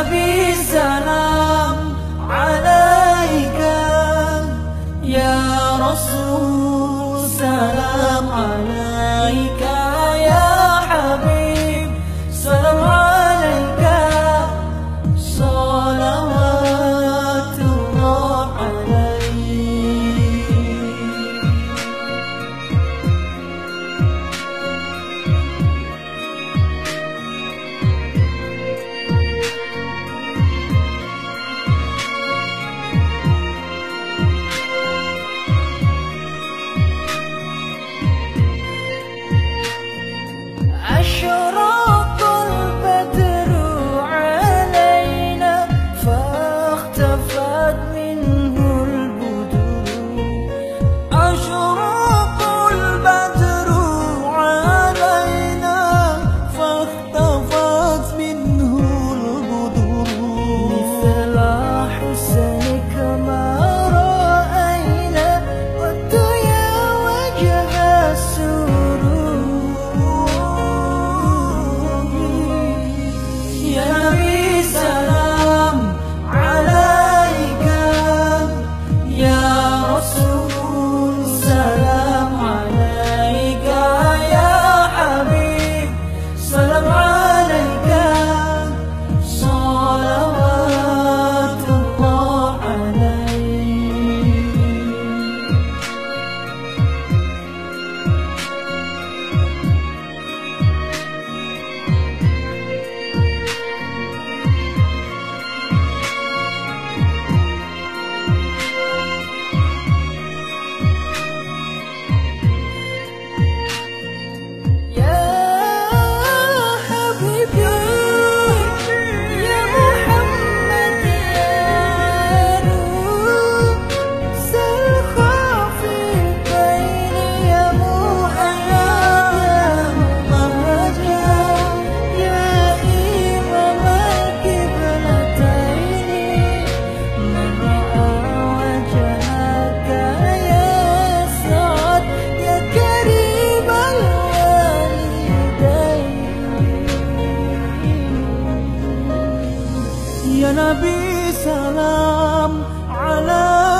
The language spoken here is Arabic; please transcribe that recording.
نبي سلام عليك يا رسول سلام عليك toujours النبي سلام على